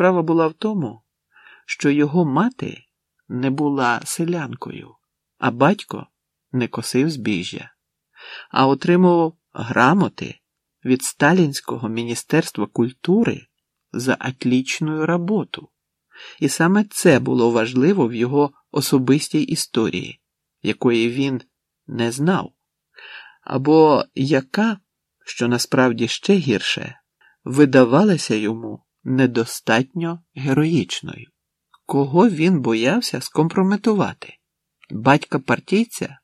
справа була в тому, що його мати не була селянкою, а батько не косив збіжжя, а отримував грамоти від Сталінського міністерства культури за атлічну роботу. І саме це було важливо в його особистій історії, якої він не знав, або яка, що насправді ще гірше, видавалася йому недостатньо героїчною. Кого він боявся скомпрометувати? Батька партійця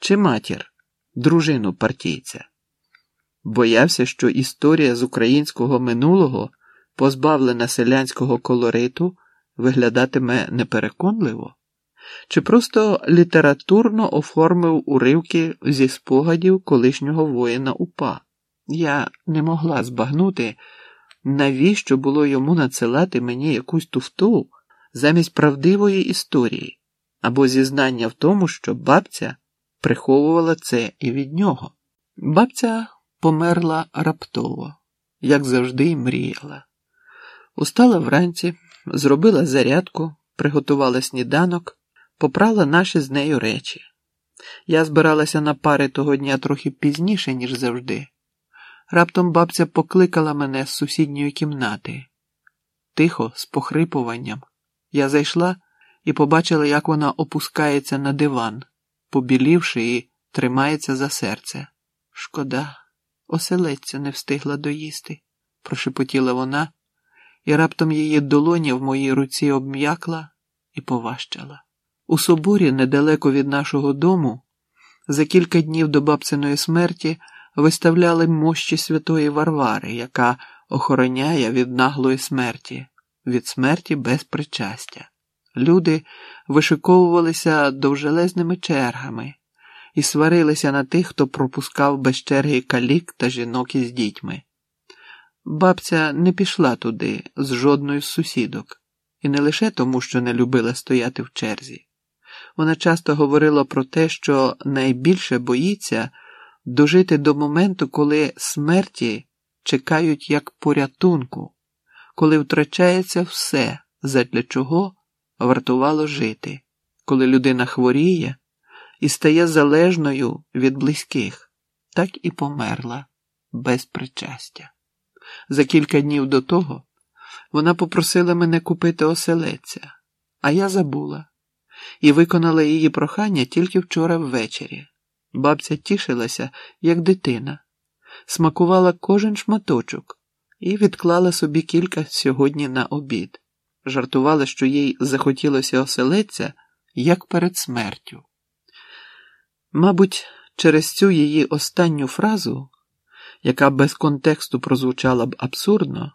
чи матір, дружину партійця? Боявся, що історія з українського минулого, позбавлена селянського колориту, виглядатиме непереконливо, чи просто літературно оформив уривки зі спогадів колишнього воїна УПА. Я не могла збагнути, навіщо було йому надсилати мені якусь туфту замість правдивої історії або зізнання в тому, що бабця приховувала це і від нього. Бабця померла раптово, як завжди й мріяла. Устала вранці, зробила зарядку, приготувала сніданок, попрала наші з нею речі. Я збиралася на пари того дня трохи пізніше, ніж завжди. Раптом бабця покликала мене з сусідньої кімнати. Тихо, з похрипуванням. Я зайшла і побачила, як вона опускається на диван, побілівши і тримається за серце. Шкода, оселедця не встигла доїсти, прошепотіла вона, і раптом її долоня в моїй руці обм'якла і поважчала. У соборі, недалеко від нашого дому, за кілька днів до бабциної смерті виставляли мощі святої Варвари, яка охороняє від наглої смерті, від смерті без причастя. Люди вишиковувалися довжелезними чергами і сварилися на тих, хто пропускав без черги калік та жінок із дітьми. Бабця не пішла туди з жодною з сусідок, і не лише тому, що не любила стояти в черзі. Вона часто говорила про те, що найбільше боїться дожити до моменту, коли смерті чекають як порятунку, коли втрачається все, задля чого вартувало жити, коли людина хворіє і стає залежною від близьких, так і померла без причастя. За кілька днів до того вона попросила мене купити оселеця, а я забула і виконала її прохання тільки вчора ввечері. Бабця тішилася, як дитина, смакувала кожен шматочок і відклала собі кілька сьогодні на обід. Жартувала, що їй захотілося оселедця, як перед смертю. Мабуть, через цю її останню фразу, яка без контексту прозвучала б абсурдно,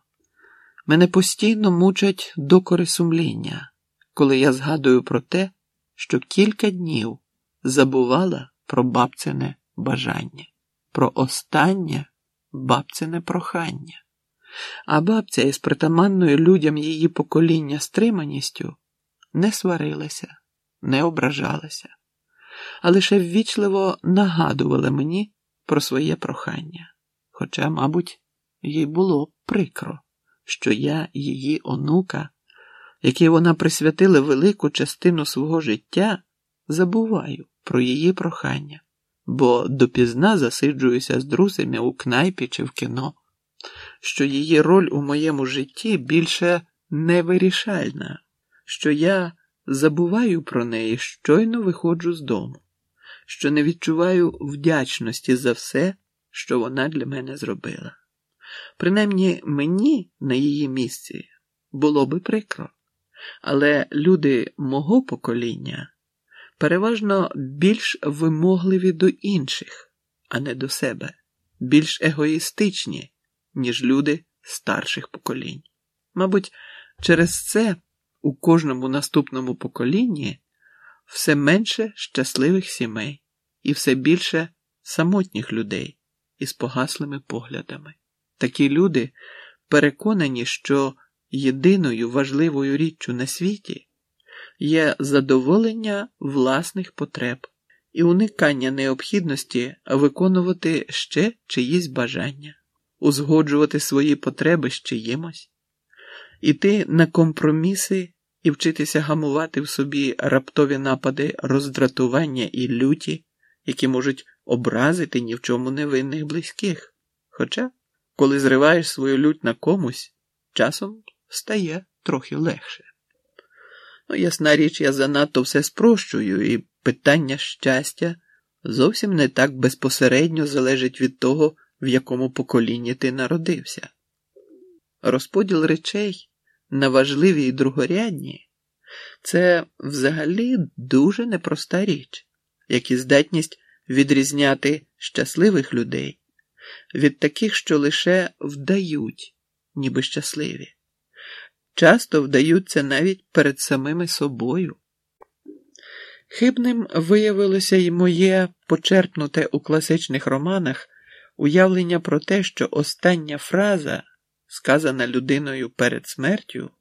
мене постійно мучать докори сумління, коли я згадую про те, що кілька днів забувала про бабцине бажання, про останнє бабцине прохання. А бабця із притаманною людям її покоління стриманістю не сварилася, не ображалася, а лише ввічливо нагадувала мені про своє прохання. Хоча, мабуть, їй було прикро, що я, її онука, якій вона присвятила велику частину свого життя, забуваю про її прохання, бо допізна засиджуюся з друзями у кнайпі чи в кіно, що її роль у моєму житті більше невирішальна, що я забуваю про неї, щойно виходжу з дому, що не відчуваю вдячності за все, що вона для мене зробила. Принаймні мені на її місці було би прикро, але люди мого покоління переважно більш вимогливі до інших, а не до себе, більш егоїстичні, ніж люди старших поколінь. Мабуть, через це у кожному наступному поколінні все менше щасливих сімей і все більше самотніх людей із погаслими поглядами. Такі люди переконані, що єдиною важливою річчю на світі є задоволення власних потреб і уникання необхідності виконувати ще чиїсь бажання, узгоджувати свої потреби з чиїмось. іти на компроміси і вчитися гамувати в собі раптові напади роздратування і люті, які можуть образити ні в чому невинних близьких. Хоча, коли зриваєш свою лють на комусь, часом стає трохи легше. Ну, ясна річ, я занадто все спрощую, і питання щастя зовсім не так безпосередньо залежить від того, в якому поколінні ти народився. Розподіл речей на важливі і другорядні це взагалі дуже непроста річ, як і здатність відрізняти щасливих людей від таких, що лише вдають, ніби щасливі, часто вдаються навіть перед самими собою. Хибним виявилося й моє почерпнуте у класичних романах уявлення про те, що остання фраза, сказана людиною перед смертю,